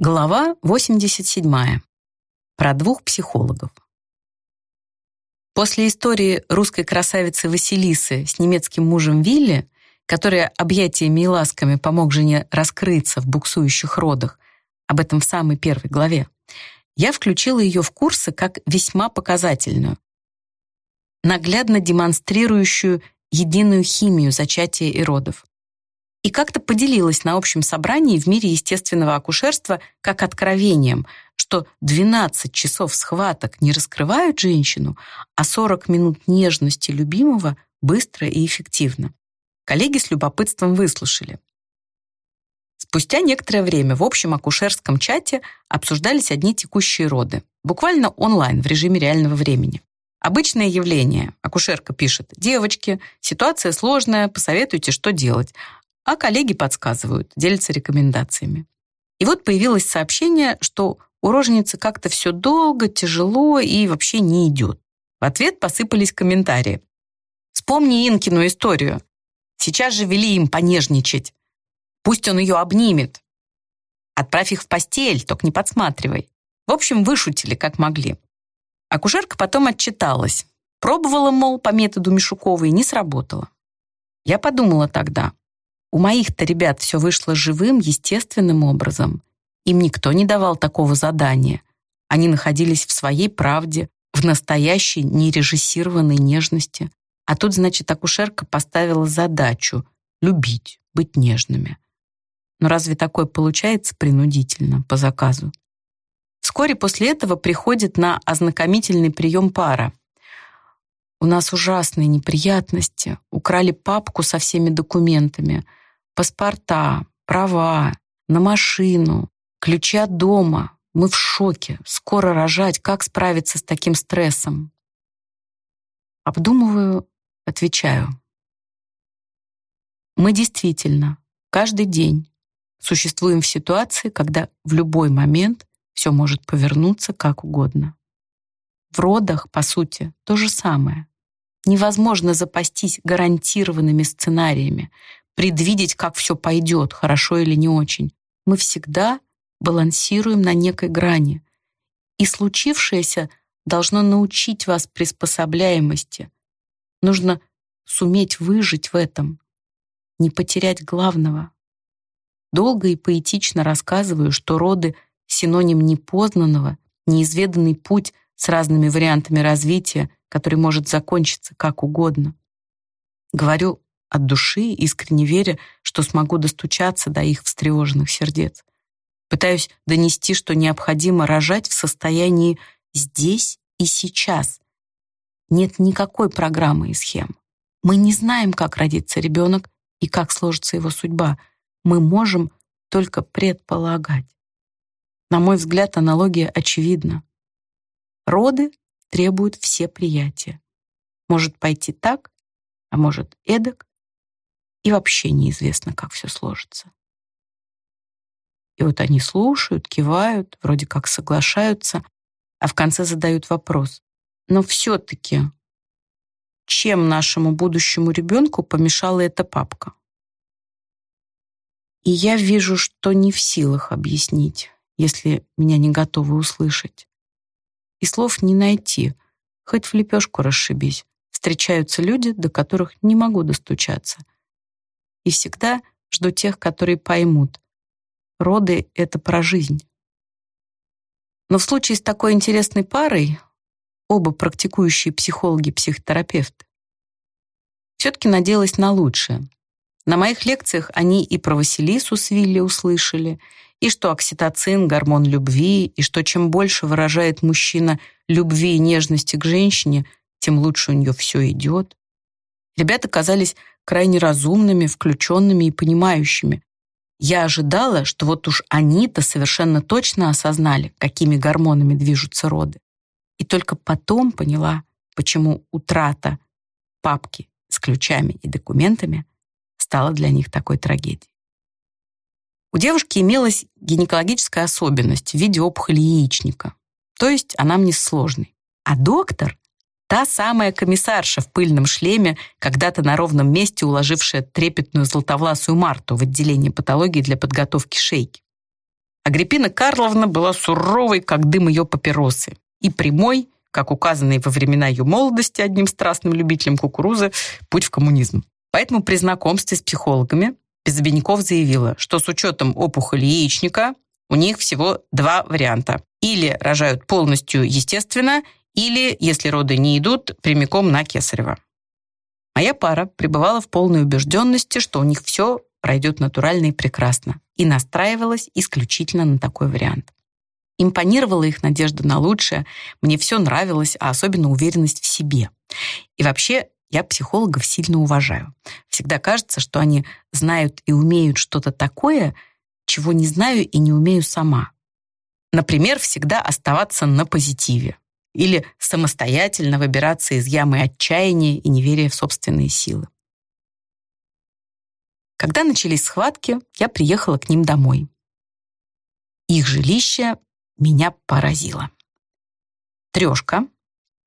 Глава 87. Про двух психологов. После истории русской красавицы Василисы с немецким мужем Вилли, который объятиями и ласками помог жене раскрыться в буксующих родах, об этом в самой первой главе, я включила ее в курсы как весьма показательную, наглядно демонстрирующую единую химию зачатия и родов и как-то поделилась на общем собрании в мире естественного акушерства как откровением, что 12 часов схваток не раскрывают женщину, а 40 минут нежности любимого быстро и эффективно. Коллеги с любопытством выслушали. Спустя некоторое время в общем акушерском чате обсуждались одни текущие роды, буквально онлайн в режиме реального времени. Обычное явление. Акушерка пишет, девочки, ситуация сложная, посоветуйте, что делать а коллеги подсказывают, делятся рекомендациями. И вот появилось сообщение, что у роженицы как-то все долго, тяжело и вообще не идет. В ответ посыпались комментарии. «Вспомни Инкину историю. Сейчас же вели им понежничать. Пусть он ее обнимет. Отправь их в постель, только не подсматривай». В общем, вышутили, как могли. Акушерка потом отчиталась. Пробовала, мол, по методу Мишуковой, не сработало. Я подумала тогда, у моих-то ребят все вышло живым, естественным образом. Им никто не давал такого задания. Они находились в своей правде, в настоящей нережиссированной нежности. А тут, значит, акушерка поставила задачу — любить, быть нежными. Но разве такое получается принудительно, по заказу? Вскоре после этого приходит на ознакомительный прием пара. У нас ужасные неприятности. Украли папку со всеми документами — паспорта, права, на машину, ключи от дома. Мы в шоке. Скоро рожать. Как справиться с таким стрессом? Обдумываю, отвечаю. Мы действительно каждый день существуем в ситуации, когда в любой момент все может повернуться как угодно. В родах, по сути, то же самое. Невозможно запастись гарантированными сценариями, предвидеть, как все пойдет, хорошо или не очень. Мы всегда балансируем на некой грани. И случившееся должно научить вас приспособляемости. Нужно суметь выжить в этом, не потерять главного. Долго и поэтично рассказываю, что роды — синоним непознанного, неизведанный путь с разными вариантами развития, который может закончиться как угодно. Говорю от души, искренне веря, что смогу достучаться до их встревоженных сердец. Пытаюсь донести, что необходимо рожать в состоянии здесь и сейчас. Нет никакой программы и схем. Мы не знаем, как родится ребенок и как сложится его судьба. Мы можем только предполагать. На мой взгляд, аналогия очевидна. Роды требуют все приятия. Может пойти так, а может эдак, и вообще неизвестно, как все сложится. И вот они слушают, кивают, вроде как соглашаются, а в конце задают вопрос. Но все-таки, чем нашему будущему ребенку помешала эта папка? И я вижу, что не в силах объяснить, если меня не готовы услышать. И слов не найти, хоть в лепешку расшибись. Встречаются люди, до которых не могу достучаться — и всегда жду тех, которые поймут. Роды — это про жизнь. Но в случае с такой интересной парой, оба практикующие психологи-психотерапевты, все-таки надеялась на лучшее. На моих лекциях они и про Василису с Вилли услышали, и что окситоцин — гормон любви, и что чем больше выражает мужчина любви и нежности к женщине, тем лучше у нее все идет. Ребята казались крайне разумными, включенными и понимающими. Я ожидала, что вот уж они-то совершенно точно осознали, какими гормонами движутся роды. И только потом поняла, почему утрата папки с ключами и документами стала для них такой трагедией. У девушки имелась гинекологическая особенность в виде опухоли яичника, то есть она мне сложной. А доктор Та самая комиссарша в пыльном шлеме, когда-то на ровном месте уложившая трепетную золотовласую Марту в отделении патологии для подготовки шейки. Агриппина Карловна была суровой, как дым ее папиросы, и прямой, как указанный во времена ее молодости одним страстным любителем кукурузы, путь в коммунизм. Поэтому при знакомстве с психологами Безобедняков заявила, что с учетом опухоли яичника у них всего два варианта. Или рожают полностью естественно, или, если роды не идут, прямиком на кесарево. Моя пара пребывала в полной убежденности, что у них все пройдет натурально и прекрасно, и настраивалась исключительно на такой вариант. Импонировала их надежда на лучшее, мне все нравилось, а особенно уверенность в себе. И вообще, я психологов сильно уважаю. Всегда кажется, что они знают и умеют что-то такое, чего не знаю и не умею сама. Например, всегда оставаться на позитиве или самостоятельно выбираться из ямы отчаяния и неверия в собственные силы. Когда начались схватки, я приехала к ним домой. Их жилище меня поразило. Трешка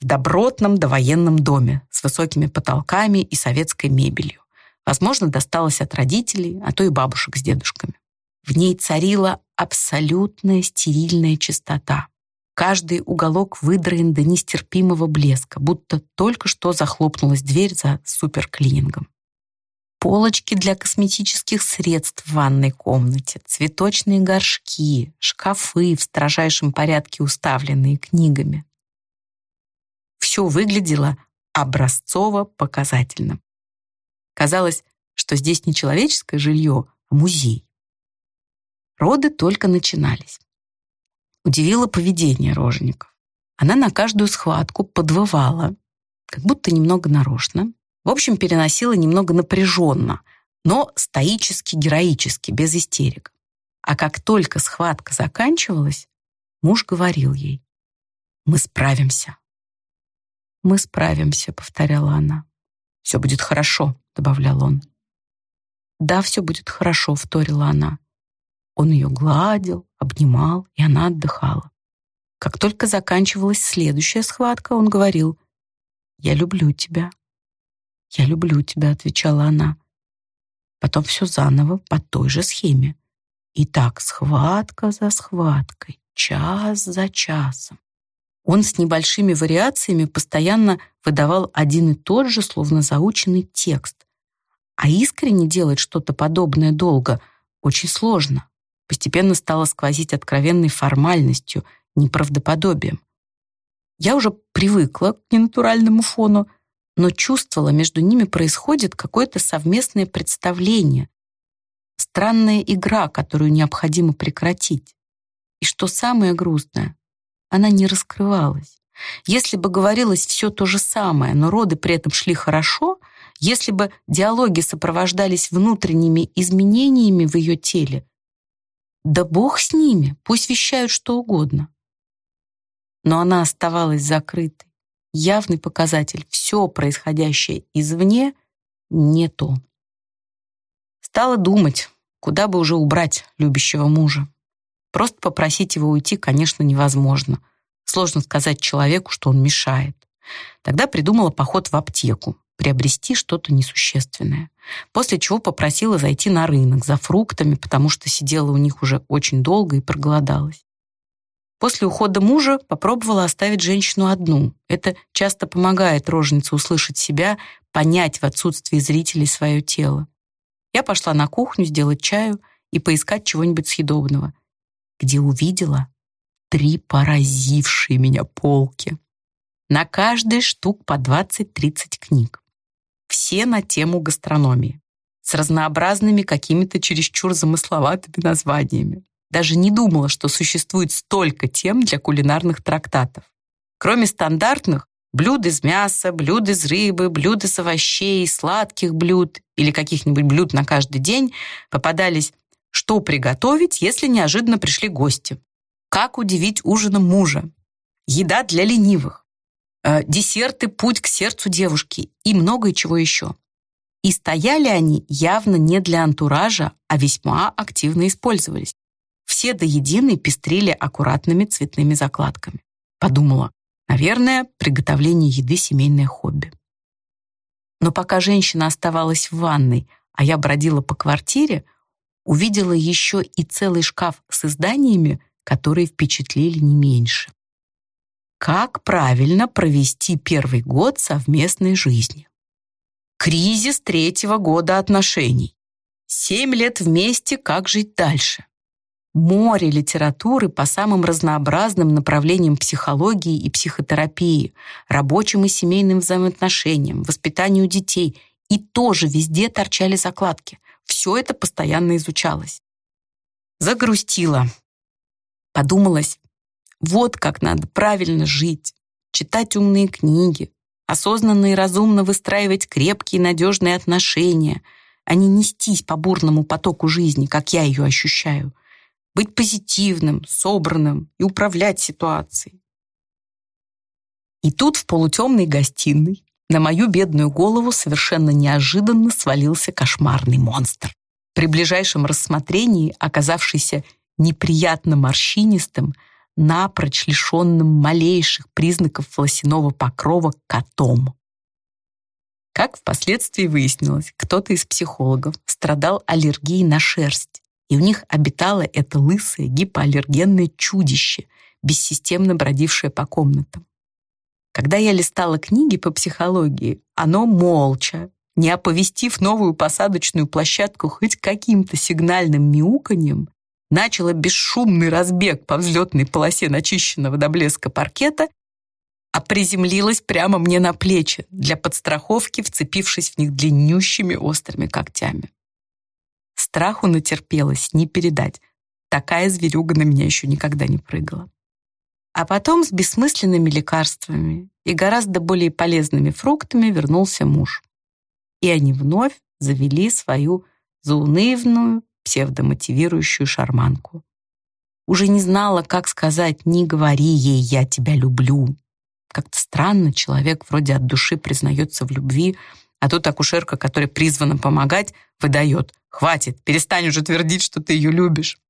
в добротном довоенном доме с высокими потолками и советской мебелью. Возможно, досталось от родителей, а то и бабушек с дедушками. В ней царила абсолютная стерильная чистота. Каждый уголок выдраен до нестерпимого блеска, будто только что захлопнулась дверь за суперклинингом. Полочки для косметических средств в ванной комнате, цветочные горшки, шкафы в строжайшем порядке уставленные книгами. Все выглядело образцово-показательно. Казалось, что здесь не человеческое жилье, а музей. Роды только начинались. Удивило поведение рожеников. Она на каждую схватку подвывала, как будто немного нарочно. В общем, переносила немного напряженно, но стоически, героически, без истерик. А как только схватка заканчивалась, муж говорил ей, «Мы справимся». «Мы справимся», — повторяла она. «Все будет хорошо», — добавлял он. «Да, все будет хорошо», — вторила она. Он ее гладил, обнимал, и она отдыхала. Как только заканчивалась следующая схватка, он говорил, «Я люблю тебя». «Я люблю тебя», — отвечала она. Потом все заново по той же схеме. И так схватка за схваткой, час за часом. Он с небольшими вариациями постоянно выдавал один и тот же, словно заученный текст. А искренне делать что-то подобное долго очень сложно постепенно стало сквозить откровенной формальностью, неправдоподобием. Я уже привыкла к ненатуральному фону, но чувствовала, между ними происходит какое-то совместное представление, странная игра, которую необходимо прекратить. И что самое грустное, она не раскрывалась. Если бы говорилось все то же самое, но роды при этом шли хорошо, если бы диалоги сопровождались внутренними изменениями в ее теле, да бог с ними, пусть вещают что угодно. Но она оставалась закрытой. Явный показатель, все происходящее извне не то. Стала думать, куда бы уже убрать любящего мужа. Просто попросить его уйти, конечно, невозможно. Сложно сказать человеку, что он мешает. Тогда придумала поход в аптеку приобрести что-то несущественное. После чего попросила зайти на рынок за фруктами, потому что сидела у них уже очень долго и проголодалась. После ухода мужа попробовала оставить женщину одну. Это часто помогает роженице услышать себя, понять в отсутствии зрителей свое тело. Я пошла на кухню сделать чаю и поискать чего-нибудь съедобного, где увидела три поразившие меня полки. На каждой штук по 20-30 книг все на тему гастрономии, с разнообразными какими-то чересчур замысловатыми названиями. Даже не думала, что существует столько тем для кулинарных трактатов. Кроме стандартных, блюд из мяса, блюд из рыбы, блюд из овощей, сладких блюд или каких-нибудь блюд на каждый день, попадались «Что приготовить, если неожиданно пришли гости?» «Как удивить ужином мужа?» «Еда для ленивых», десерты «Путь к сердцу девушки» и многое чего еще. И стояли они явно не для антуража, а весьма активно использовались. Все до единой пестрили аккуратными цветными закладками. Подумала, наверное, приготовление еды — семейное хобби. Но пока женщина оставалась в ванной, а я бродила по квартире, увидела еще и целый шкаф с изданиями, которые впечатлили не меньше. Как правильно провести первый год совместной жизни? Кризис третьего года отношений. Семь лет вместе, как жить дальше? Море литературы по самым разнообразным направлениям психологии и психотерапии, рабочим и семейным взаимоотношениям, воспитанию детей. И тоже везде торчали закладки. Все это постоянно изучалось. Загрустила. Подумалось, вот как надо правильно жить, читать умные книги, осознанно и разумно выстраивать крепкие и надежные отношения, а не нестись по бурному потоку жизни, как я ее ощущаю, быть позитивным, собранным и управлять ситуацией. И тут в полутемной гостиной на мою бедную голову совершенно неожиданно свалился кошмарный монстр. При ближайшем рассмотрении оказавшийся неприятно морщинистым, напрочь лишенным малейших признаков волосяного покрова котом. Как впоследствии выяснилось, кто-то из психологов страдал аллергией на шерсть, и у них обитало это лысое гипоаллергенное чудище, бессистемно бродившее по комнатам. Когда я листала книги по психологии, оно молча, не оповестив новую посадочную площадку хоть каким-то сигнальным мяуканьем, начало бесшумный разбег по взлетной полосе начищенного до блеска паркета, а приземлилась прямо мне на плечи, для подстраховки вцепившись в них длиннющими острыми когтями. Страху натерпелась, не передать. Такая зверюга на меня еще никогда не прыгала. А потом с бессмысленными лекарствами и гораздо более полезными фруктами вернулся муж. И они вновь завели свою заунывную, псевдомотивирующую шарманку. Уже не знала, как сказать «не говори ей, я тебя люблю». Как-то странно, человек вроде от души признается в любви, а тут акушерка, которая призвана помогать, выдает «Хватит, перестань уже твердить, что ты ее любишь».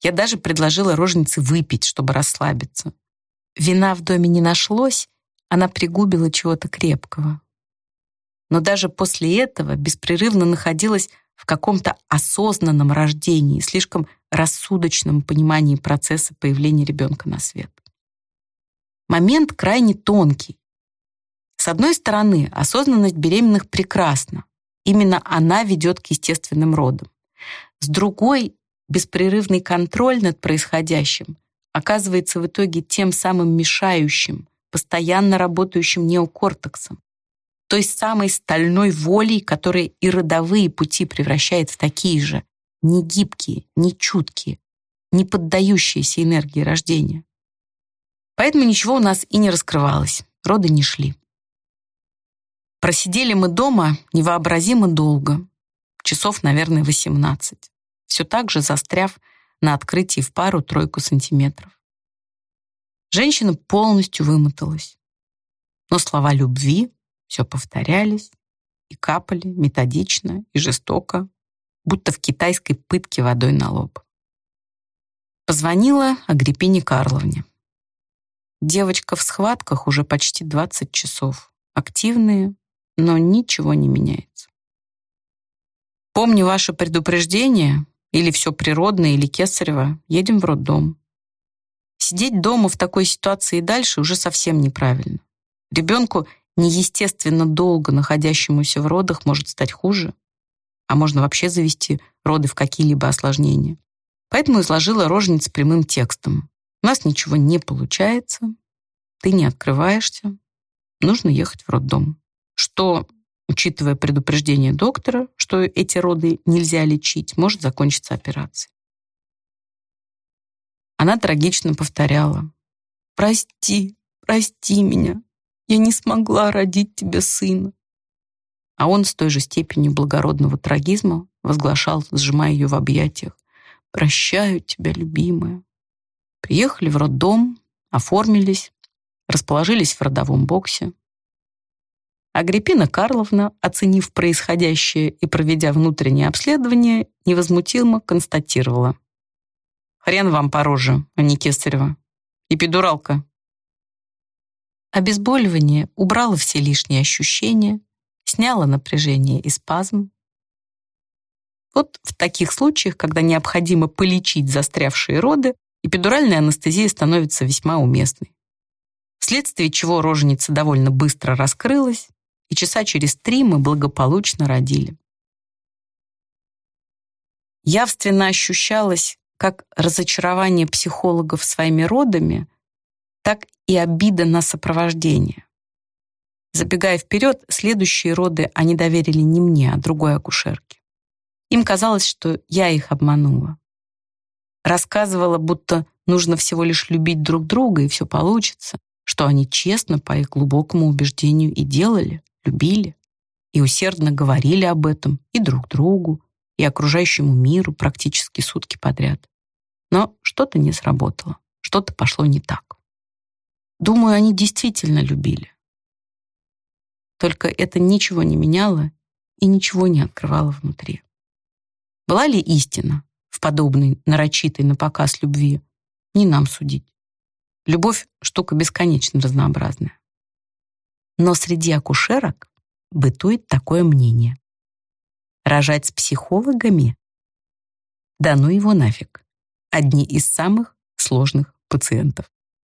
Я даже предложила роженице выпить, чтобы расслабиться. Вина в доме не нашлось, она пригубила чего-то крепкого. Но даже после этого беспрерывно находилась в каком-то осознанном рождении, слишком рассудочном понимании процесса появления ребенка на свет. Момент крайне тонкий. С одной стороны, осознанность беременных прекрасна. Именно она ведет к естественным родам. С другой, беспрерывный контроль над происходящим оказывается в итоге тем самым мешающим, постоянно работающим неокортексом, той самой стальной волей, которая и родовые пути превращает в такие же, не гибкие, не чуткие, не поддающиеся энергии рождения. Поэтому ничего у нас и не раскрывалось, роды не шли. Просидели мы дома невообразимо долго, часов, наверное, 18, все так же застряв на открытии в пару-тройку сантиметров. Женщина полностью вымоталась, но слова любви все повторялись и капали методично и жестоко, будто в китайской пытке водой на лоб. Позвонила Агриппине Карловне. Девочка в схватках уже почти 20 часов. Активные, но ничего не меняется. Помню ваше предупреждение, или все природное, или кесарево, едем в роддом. Сидеть дома в такой ситуации и дальше уже совсем неправильно. Ребенку неестественно долго находящемуся в родах может стать хуже, а можно вообще завести роды в какие-либо осложнения. Поэтому изложила рожениц прямым текстом. У нас ничего не получается, ты не открываешься, нужно ехать в роддом. Что, учитывая предупреждение доктора, что эти роды нельзя лечить, может закончиться операцией. Она трагично повторяла. «Прости, прости меня, я не смогла родить тебе сына. А он с той же степенью благородного трагизма возглашал, сжимая ее в объятиях. «Прощаю тебя, любимая». Приехали в роддом, оформились, расположились в родовом боксе. Агриппина Карловна, оценив происходящее и проведя внутреннее обследование, невозмутимо констатировала. «Хрен вам по роже, а не кесарева. Эпидуралка Обезболивание убрало все лишние ощущения, сняло напряжение и спазм. Вот в таких случаях, когда необходимо полечить застрявшие роды, эпидуральная анестезия становится весьма уместной. Вследствие чего роженица довольно быстро раскрылась, и часа через три мы благополучно родили. Явственно ощущалось как разочарование психологов своими родами, так и обида на сопровождение. Забегая вперед, следующие роды они доверили не мне, а другой акушерке. Им казалось, что я их обманула. Рассказывала, будто нужно всего лишь любить друг друга, и все получится, что они честно, по их глубокому убеждению, и делали, любили, и усердно говорили об этом и друг другу, и окружающему миру практически сутки подряд. Но что-то не сработало, что-то пошло не так. Думаю, они действительно любили. Только это ничего не меняло и ничего не открывало внутри. Была ли истина в подобной нарочитой на показ любви, не нам судить. Любовь — штука бесконечно разнообразная. Но среди акушерок бытует такое мнение. Рожать с психологами? Да ну его нафиг. Одни из самых сложных пациентов.